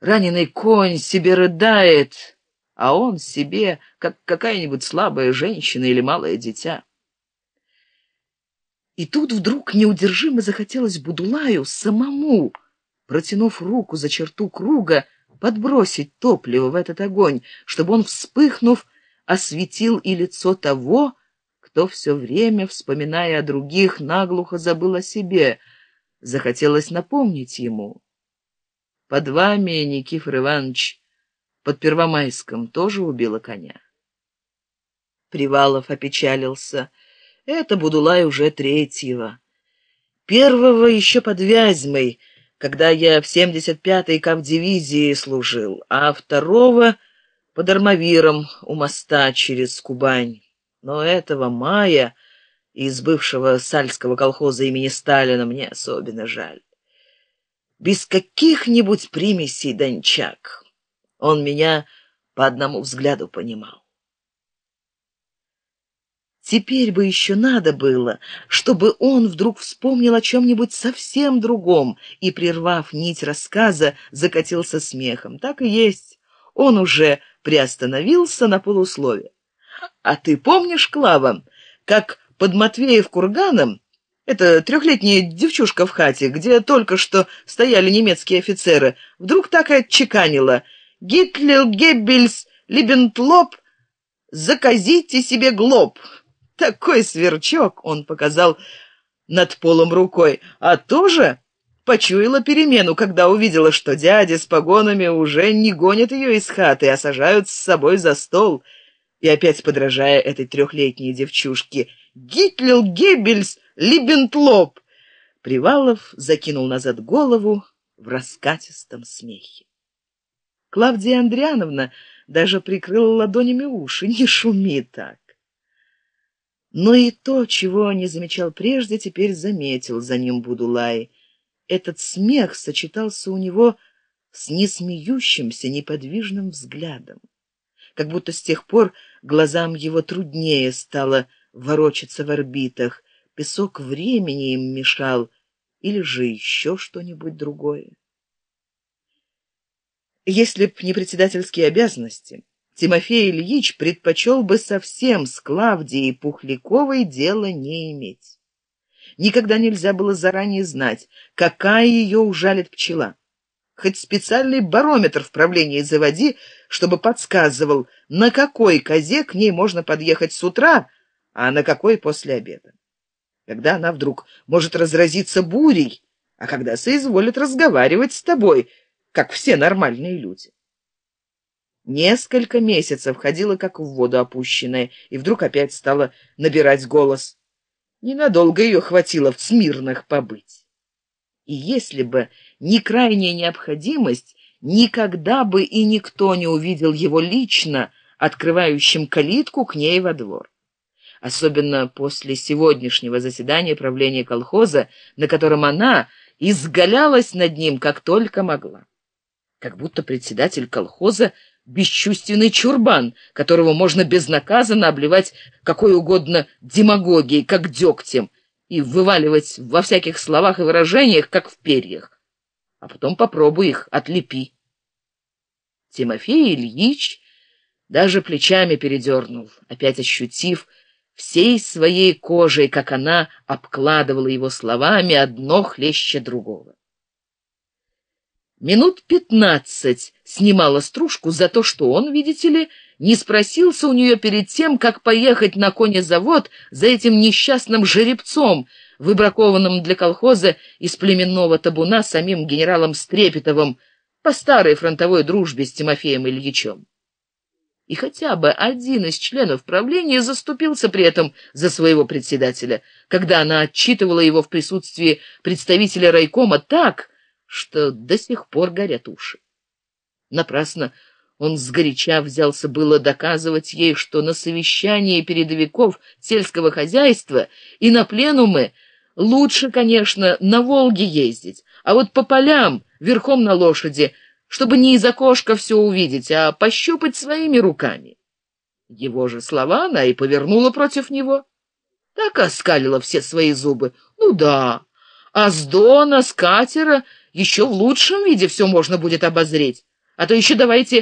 раненый конь себе рыдает, а он себе, как какая-нибудь слабая женщина или малое дитя. И тут вдруг неудержимо захотелось Будулаю самому, протянув руку за черту круга, подбросить топливо в этот огонь, чтобы он, вспыхнув, осветил и лицо того, кто все время, вспоминая о других, наглухо забыл о себе. Захотелось напомнить ему. Под вами, Никифор Иванович, под Первомайском тоже убила коня. Привалов опечалился. Это Будулай уже третьего. Первого еще под Вязьмой, когда я в 75-й кавдивизии служил, а второго под Армавиром у моста через Кубань но этого мая из бывшего сальского колхоза имени Сталина мне особенно жаль. Без каких-нибудь примесей Дончак. Он меня по одному взгляду понимал. Теперь бы еще надо было, чтобы он вдруг вспомнил о чем-нибудь совсем другом и, прервав нить рассказа, закатился смехом. Так и есть. Он уже приостановился на полуслове. А ты помнишь, Клава, как под Матвеев курганом это трехлетняя девчушка в хате, где только что стояли немецкие офицеры, вдруг так и отчеканила. «Гитлер, Геббельс, Либентлоп, заказите себе глоб». Такой сверчок он показал над полом рукой, а тоже почуяла перемену, когда увидела, что дяди с погонами уже не гонят ее из хаты, а сажают с собой за стол — и опять подражая этой трехлетней девчушке. «Гитлер, Геббельс, Либентлоп!» Привалов закинул назад голову в раскатистом смехе. Клавдия Андриановна даже прикрыла ладонями уши. «Не шуми так!» Но и то, чего не замечал прежде, теперь заметил за ним Будулай. Этот смех сочетался у него с несмеющимся неподвижным взглядом как будто с тех пор глазам его труднее стало ворочаться в орбитах, песок времени им мешал, или же еще что-нибудь другое. Если б не председательские обязанности, Тимофей Ильич предпочел бы совсем с Клавдией Пухляковой дело не иметь. Никогда нельзя было заранее знать, какая ее ужалит пчела хоть специальный барометр в правлении заводи, чтобы подсказывал, на какой козе к ней можно подъехать с утра, а на какой после обеда. Когда она вдруг может разразиться бурей, а когда соизволит разговаривать с тобой, как все нормальные люди. Несколько месяцев ходила как в воду опущенная, и вдруг опять стала набирать голос. Ненадолго ее хватило в смирных побыть. И если бы не крайняя необходимость, никогда бы и никто не увидел его лично, открывающим калитку к ней во двор. Особенно после сегодняшнего заседания правления колхоза, на котором она изгалялась над ним, как только могла. Как будто председатель колхоза — бесчувственный чурбан, которого можно безнаказанно обливать какой угодно демагогией, как дегтем, и вываливать во всяких словах и выражениях, как в перьях. А потом попробуй их, отлепи. Тимофей Ильич даже плечами передернул, опять ощутив всей своей кожей, как она обкладывала его словами одно хлеще другого. Минут пятнадцать снимала стружку за то, что он, видите ли, не спросился у нее перед тем, как поехать на конезавод за этим несчастным жеребцом, выбракованным для колхоза из племенного табуна самим генералом Стрепетовым по старой фронтовой дружбе с Тимофеем Ильичем. И хотя бы один из членов правления заступился при этом за своего председателя, когда она отчитывала его в присутствии представителя райкома так, что до сих пор горят уши. Напрасно он сгоряча взялся было доказывать ей, что на совещании передовиков сельского хозяйства и на пленумы лучше, конечно, на Волге ездить, а вот по полям, верхом на лошади, чтобы не из окошка все увидеть, а пощупать своими руками. Его же слова она и повернула против него. Так оскалила все свои зубы. Ну да, а с дона, с катера еще в лучшем виде все можно будет обозреть. а то еще давайте